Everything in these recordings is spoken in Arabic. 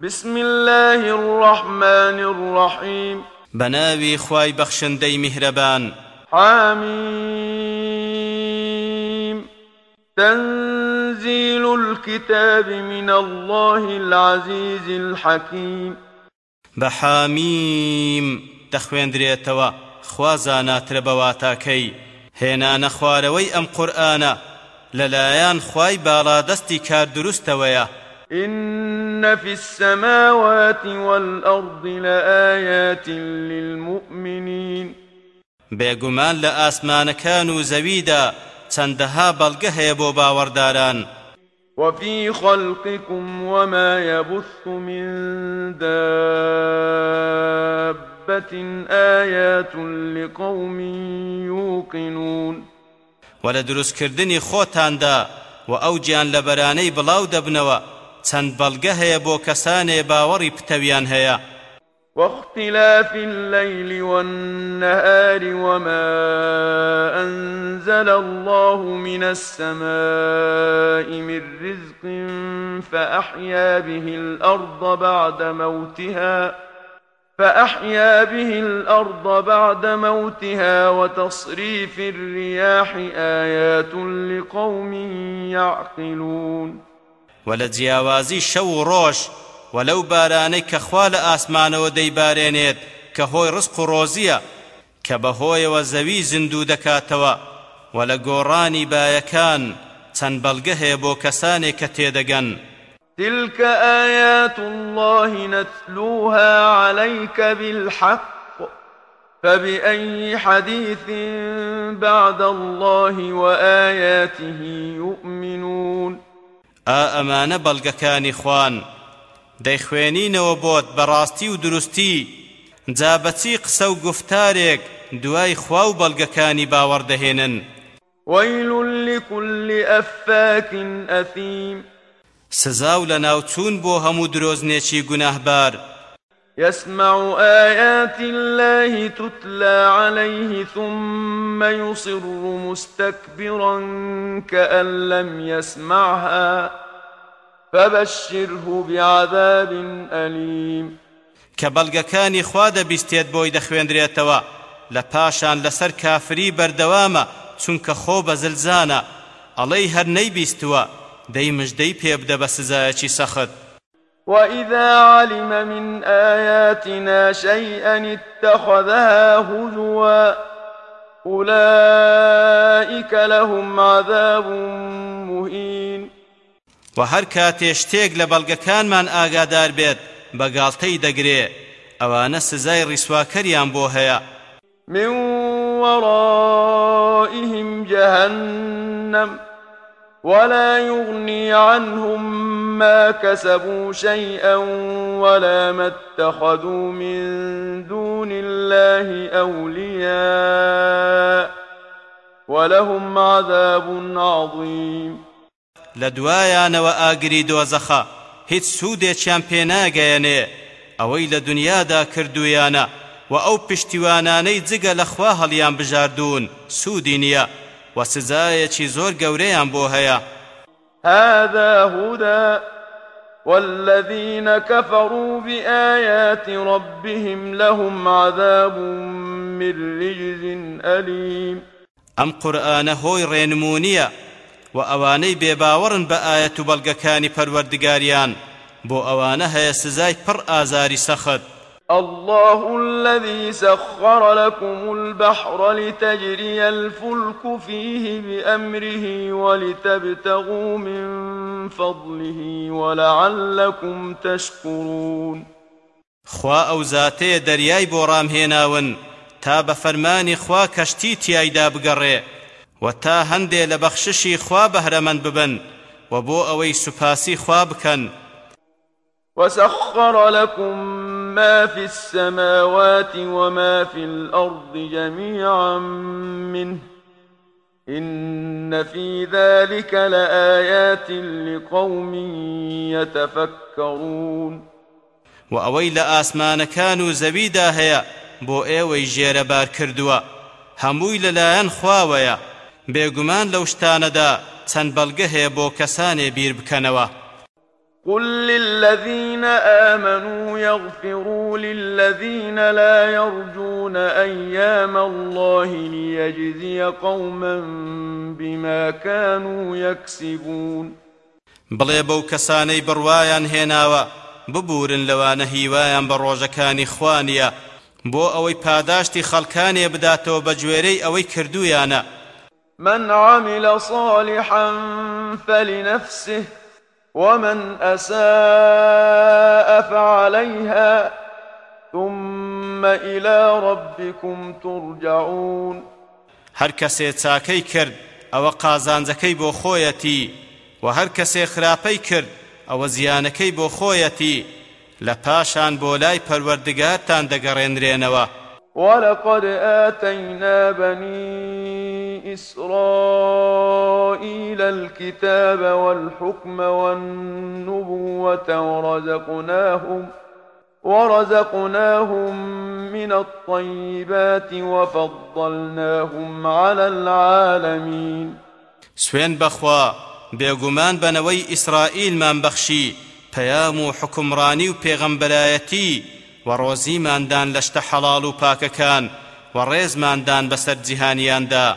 بسم الله الرحمن الرحيم. بناوي خواي بخشندي مهربان حميم تنزيل الكتاب من الله العزيز الحكيم بحاميم تخوين دريتوا خوازانا تربواتاكي هێنانە خوارەوەی ئەم قورآانە لەلایەن خوای باڵادەستی کار دروستەوەیە. إن في السماوات والأرض لآيات للمؤمنين. بێگومان لە ئاسمانەکان و زەویدا چەندەها بەڵگە هەیە بۆ باوەڕداران. وفي خلقكم وما يبث من دابة آيات لقوم يوقنون. ولدرس كردني خوتان دا و ئەو گیان لە بەرانەی بڵاو دەبنەوە. چەند بەڵگە هەیە بۆ کەسانێ باوەڕی پتەویان هەیە. واختلاف الليل والنهار وما أنزل الله من السماء من رزق فأحيا به الأرض بعد موتها فأحيا به الأرض بعد موتها وتصريف الرياح آيات لقوم يعقلون. ولجياوازي شو روش ولو بارانەی کە خوا لە ئاسمانەوە دەیبارێنێت و ڕۆزیە کە بەهۆیەوە زەوی زیندوو دەکاتەوە. و لە گۆڕانی بایەکان چەند بەڵگە هەیە بۆ کەسانێک کە تێدەگەن. تلك آيات الله نتلوها عليك بالحق فبأي حديث بعد الله وآياته يؤمنون ئا ئەمانە بەڵگەکانی خوان. دەیخوێنینەوە بۆت بەڕاستی و دروستی. جا بەچی قسە و گفتارێک دوای خوا و بەڵگەکانی باوەڕدەهێنن ويل لكل أفاك أثيم سزا و لە ناوچوون بۆ هەموو درۆزنێکی گوناهبار. يسمع آيات الله تتلى عليه ثم يصر مستكبرا كأن لم يسمعها فبشره بعذاب أليم. کە بەڵگەکانی خوا دەبیستێت بۆی دەخوێندرێتەوە. لە پاشان لەسەر کافری بەردەوامە چونکە خۆ بە زلزانە. ئەڵەی هەر نەیبیستووە دەی مژدەی پێبدە بە سزایەکی سەخت. وإذا علم من آياتنا شيئا اتخذها هزوا أولئك لهم عذاب مهين. و هەر کاتێ شتێک لە بەڵگەکانمان ئاگادار بێت بەگاڵتەی دەگرێ. ئەوانە سزای ڕیسواکەریان بۆ هەیە. من ورائهم جهنم ولا يغني عنهم ما كسبوا شيئا ولا ما اتخذوا من دون الله أولياء ولهم عذاب عظيم. لە دوایانەوە ئاگری دۆزەخە هیچ سوودێکیان پێناگەیەنێ ئەوەی لە دنیادا کردویانە و ئەو پشتیوانانەی جگە لە خوا هەڵیان بژاردوون سوودی نییە. و سزایەکی زۆر گەورەیان بۆ هەیە. هذا هدى والذين كفروا بآيات ربهم لهم عذاب من رجز أليم. ئەم قورآانە هۆی ڕێنمونیە و ئەوانەی بێباوەڕن بە ئاەت و بەڵگەکانی پەروەردگاریان. بۆ ئەوانە هەیە الله الذي سخر لكم البحر لتجري الفلك فيه بأمره ولتبتغوا من فضله ولعلكم تشكرون. خوا ئەو زاتەیە دەریای بۆ ڕامهێناون تا فەرمانی خوا کەشتی تیایدا بگەڕێ و تا هەندێ لە بەخششی خوا بەهرەمەند ببن و بۆ ئەوەی سوپاسی خوا بکەن. وسخر لكم ما في السماوات وما في الأرض جميعا منه. إن في ذلك لآيات لقوم يتفكرون. وە ئەوەی لە ئاسمانەکان و زەویدا هەیە بۆ ئێوەی ژێربار کردووە. هەمووی لەلایەن خواوەیە. بێگومان لەو شتانەدا چەند بەڵگە هەیە بۆ کەسانێ قل للذين آمنوا يغفروا للذين لا يرجون أيام الله ليجزي قوما بما كانوا يكسبون بڵێ بەو کەسانەی بڕوایان هێناوە ببورن لەوانە هیوایان بە ڕۆژەکانی خوانیە بۆ ئەوەی پاداشتی خەڵکانێ بداتەوە بە گوێرەی ئەوەی کردویانە من عمل صالحا فلنفسه ومن أساء فعليها ثم إلى ربكم ترجعون هەر کەسێ چاکەی کرد ئەوە قازانجەکەی بۆ خۆیەتی و هەر کەسێ خراپەی کرد ئەوە زیانەکەی بۆ خۆیەتی لە پاشان بۆ لای پەروەردگارتان دەگەڕێنرێنەوە. ولقد آتينا بني إسرائيل الكتاب والحكم والنبوة ورزقناهم ورزقناهم من الطيبات وفضلناهم على العالمين. سوين بخوا بێگومان بنوي إسرائيل من بخشي و حکمڕانی و پێغەمبەرایەتی و ڕۆزیماندان لەشتە حەڵاڵ و پاکەکان و ڕێزماندان بەسەر جیهانیاندا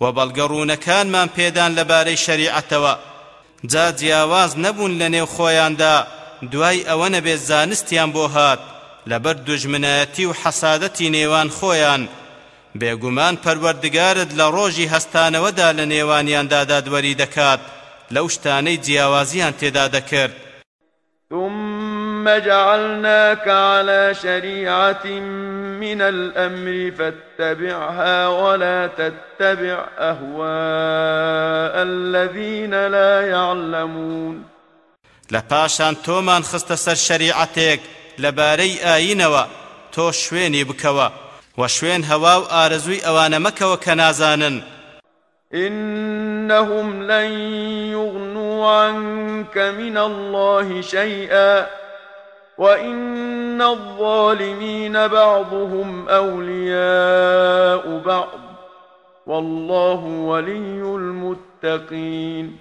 وبلغرون كان من بيدان لباري شريعتوا جا جیاواز نەبوون لە نێو خۆیاندا دوای ئەوە نەبێت زانستیان بۆ هات لەبەر دوژمنایەتی و حەسادەتی نێوان خۆیان. بێگومان پەروەردگارت لە ڕۆژی هەستانەوەدا لە نێوانیاندا دادوەری دەکات لەو شتانەی جیاوازیان تێدا دەکرد. ثم جعلناك على شريعة من الأمر فاتبعها ولا تتبع أهواء الذين لا يعلمون. لپاشان تۆمان خستە سەر شەریعەتێک لەبارەی ئاینەوە تۆ شوێنی بکەوە و شوێن هەوا و ئارەزووی ئەوانە مەکەوە کە نازانن. إنهم لن يغنوا عنك من الله شيئا. وإن الظالمين بعضهم أولياء بعض والله ولي المتقين.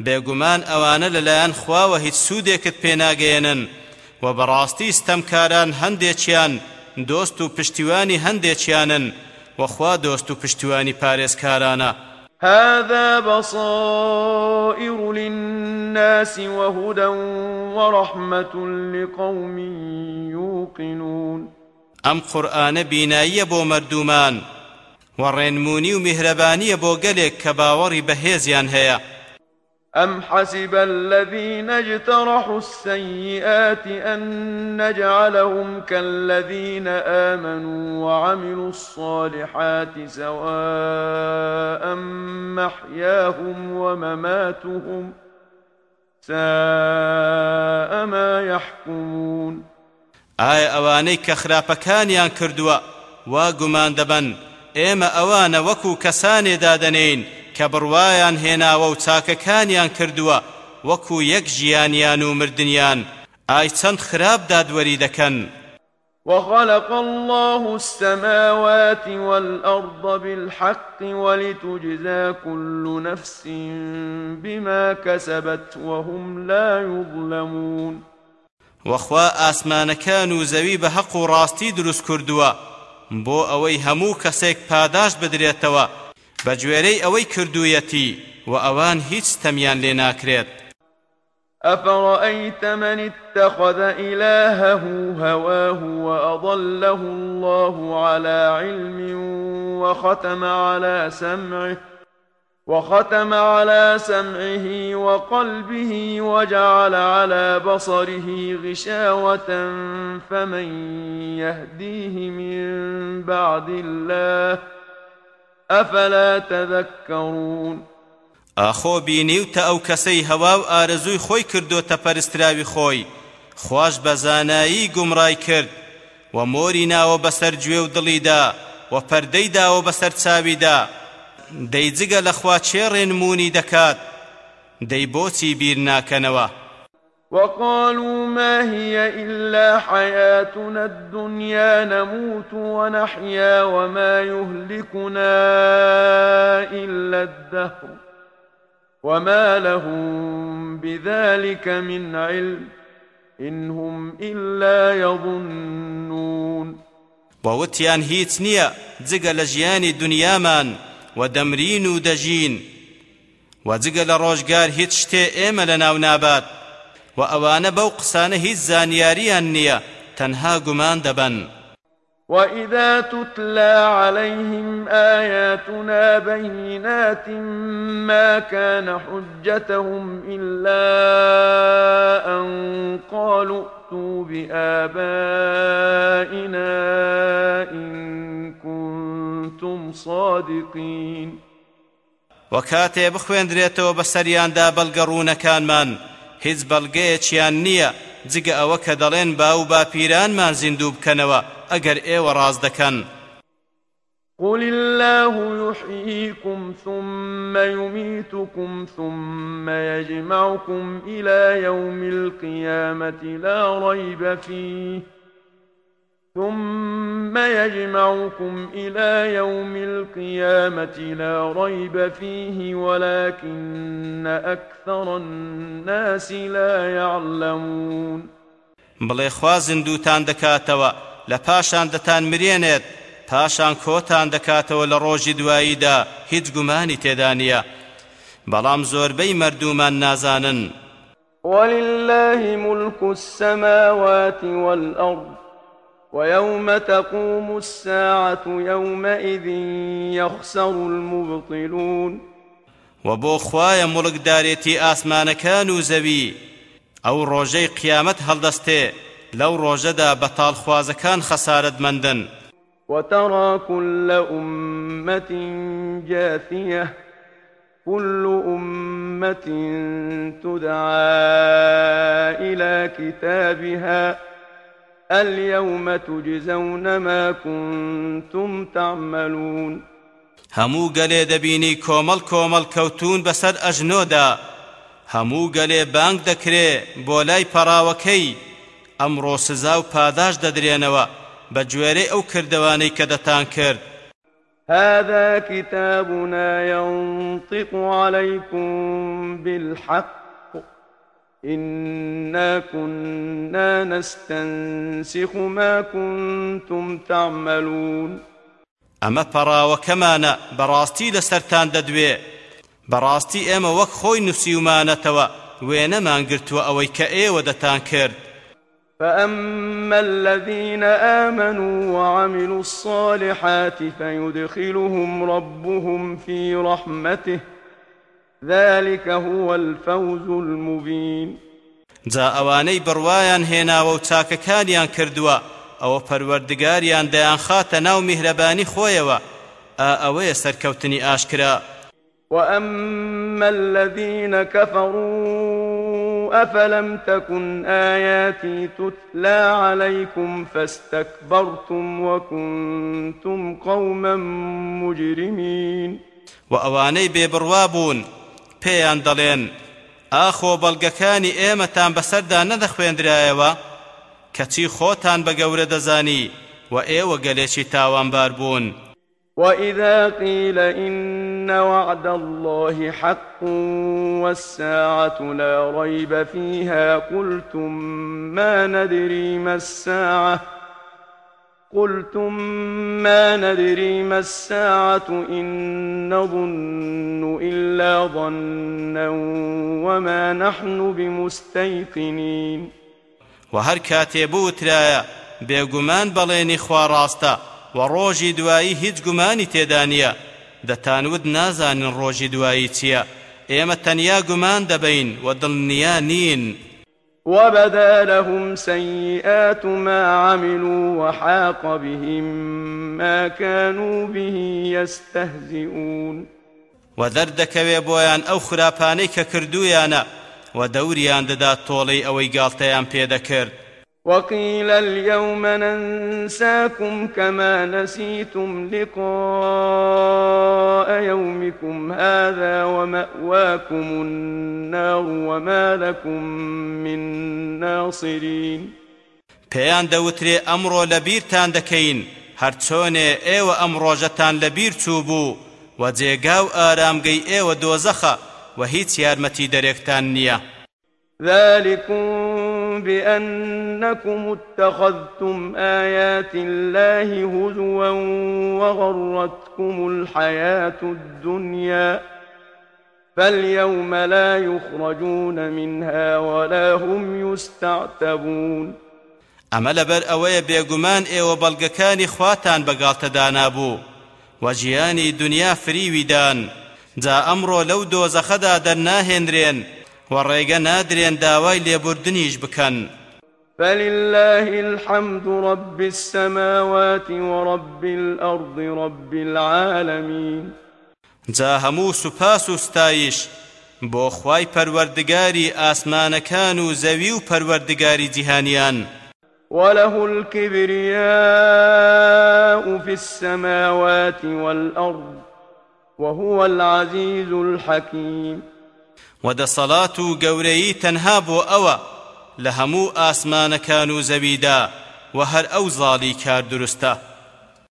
بێگومان ئەوانە لەلایەن خواوە هیچ سوودێکت پێناگەێنن و بەڕاستی ستەمکاران هەندێکیان دۆست و پشتیوانی هەندێکیانن وەخوا دۆست و پشتیوانی پارێزکارانە. هذا بصائر للناس وهدى ورحمة لقوم يوقنون. ئەم قورئانە بیناییە بۆ مەردومان؟ ورنموني ومهربانية بو قلق كباوري بهيزيان هيا أم حسب الذين اجترحوا السيئات أن نجعلهم كالذين آمنوا وعملوا الصالحات سواء محياهم ومماتهم ساء ما يحكمون آية أواني كخراپەکانیان کردووە وا گومان دەبەن ئێمە ئەوانە وەکو کەسانێ دادەنین کە بڕوایان هێناوە و چاکەکانیان کردووە وەکو یەک ژیانیان و مردنیان ئای چەند خراپ دادوەری دەکەن. وخلق الله السماوات والأرض بالحق ولتجزى كل نفس بما كسبت وهم لا يظلمون. وخوا آسمان كانوا زوي بحق راستي دروس كردوا بو اوي همو كسيك پاداش بدريتوا بەگوێرەی ئەوەی کردوویەتی و ئەوان هیچ تەمیان لێ ناکرێت أفرأيت من اتخذ إلهه هواه وأضله الله على علم وختم على سمعه وختم على سمعه وقلبه وجعل على بصره غشاوة فمن يهديه من بعد الله ؟ ئەفەلا تەذەکەڕون ئاخۆ بینیوتە ئەو کەسەی هەوا و ئارەزووی خۆی کردوتە پەرستراوی خۆی. خوش بە زانایی گومڕای کرد و مۆری ناوە بەسەر گوێ و دڵیدا و پەردەی داوە بەسەر چاویدا. دەی جگە لەخوا چێڕێنمونی دەکات دەی بۆچی بیر ناکەنەوە؟ وقالوا ما هي إلا حياتنا الدنيا نموت ونحيا وما يهلكنا إلا الدهر وما لهم بذلك من علم إن هم إلا يظنون. ووتيان هيت نيا جگە لە ژیانی دنیامان و دەمرین و دەژین. و جگە و ئەوانە بەو قسانە هیچ زانیاریان نییە تەنها گومان دەبن وإذا تتلى عليهم آياتنا بينات ما كان حجتهم إلا أن قالوا ائتوا بآبائنا إن كنتم صادقين. وە کاتێ بخوێندرێتەوە بەسەریاندا بەڵگە ڕوونەکانمان. هیچ بەڵگەیەکیان نییە. جگە ئەوە کە دەڵێن با و باپیرانمان زیندوو بکەنەوە ئەگەر ئێوە ڕاست دەکەن. قل الله يحييكم ثم يميتكم ثم يجمعكم إلى يوم القيامة لا ريب فيه. ثم يجمعكم إلى يوم القيامة لا ريب فيه ولكن أكثر الناس لا يعلمون بڵێ خوا زیندوتان دەکاتەوە لە پاشان دەتان مرێنێت پاشان کۆتان دەکاتەوە لە ڕۆژی دواییدا هیچ گومانی تێدا نییە. بەڵام زۆربەی مردومان نازانن. ولله ملك السماوات والأرض ويوم تقوم الساعة يومئذ يخسر المبطلون. وبو خوايا ملك داريتي آسمان كانوا زوي. أو روجي قيامت هلدسته لو روجدا بطال خوازكان خسارد مندن. وترى كل أمة جاثية. كل أمة تدعى إلى كتابها. اليوم تجزون ما كنتم تعملون. همو گەلێ دەبینی کۆمەڵ کۆمەڵ کەوتون بەسەر ئەژنۆدا هەموو گەلێ بانگ دەکرێ بۆ لای پەراوەکەی ئەمڕۆ سزا و پاداش دەدرێنەوە بە گوێرەی ئەو کردوانەی کە دەتان کرد. هذا كتابنا ينطق عليكم بالحق. إنا كنا نستنسخ ما كنتم تعملون. ئەمە پەڕاوەکەمانە بەڕاستی لەسەرتان دەدوێ بەڕاستی ئێمە وەک خۆی نووسیومانەتەوە وێنەمان گرتووە ئەوەی کە ئێوە دەتان کرد فأما الذين آمنوا وعملوا الصالحات فيدخلهم ربهم في رحمته. ذلك هو الفوز المبين. جا ئەوانەی بڕوایان هێناوە و چاکەکانیان کردووە ئەوە پەروەردگاریان دەیان خاتە ناو میهرەبانی خۆیەوە. ئا ئەوەیە سەرکەوتنی ئاشکرا. وأما الذين كفروا أفلم تكن آياتي تتلى عليكم فاستكبرتم وكنتم قوما مجرمين. وأواني ببروابون پێیان دەڵێن ئاخۆ بەڵگەکانی ئێمەتان بەسەردا نەدەخوێندرایەوە کەچی خۆتان بە گەورە دەزانی و ئێوە گەلێکی تاوانبار بوون. وإذا قيل إن وعد الله حق والساعة لا ريب فيها قلتم ما ندري ما الساعة قلتم ما ندري ما الساعة إن نظن إلا ظنا وما نحن بمستيقنين. وهر كاتبو ترايا بێگومان بەڵێنی خوا ڕاستە و ڕۆژی دوایی هیچ گومانی تێدانە دەتانود نازانن ڕۆژی دوایی چییە. ئێمە تەنیا گومان دەبین و دڵنیا وبدا لهم سيئات ما عملوا وحاق بهم ما كانوا به يستهزئون. وذردك بويان أو خراپاني ككردويانا و دەوریان دەدات تۆڵەی ئەوەی گاڵتەیان پێدەکرد وقيل اليوم ننساكم كما نسيتم لقاء يومكم هذا ومأواكم النار وما لكم من ناصرين. پێیان دەوترێ ئەمڕۆ لە بیرتان دەکەین هەرچۆنێ ئێوە ئەم ڕۆژەتان بیر چوو بوو و جێگا و ئارامگەی ئێوە دۆزەخە و هیچ یارمەتی دەرێکتان نییە. ذلكم بأنكم اتخذتم آيات الله هزوا وغرتكم الحياة الدنيا فاليوم لا يخرجون منها ولا هم يستعتبون. ئەمە لەبەر ئەوەیە بێگومان ئێوە بەڵگەکانی خواتان بەگاڵتەدانا بوو و ژیانی دنیا فریویدان جا ئەمڕۆ لەو دۆزەخەدا دەرناهێنرێن و ڕێگە نادرێن داوای لێبوردنیش بکەن فلله الحمد رب السماوات ورب الأرض رب العالمين. جا هەموو سوپاس و ستایش بۆ خوای پەروەردگاری ئاسمانەکان و زەوی و پەروەردگاری جیهانیان. وله الكبرياء في السماوات والأرض وهو العزيز الحكيم. ودا صلاة قوري تنهاب أوا لهمو آسمان كانوا زبيدا وهر أو ظالي كار درسته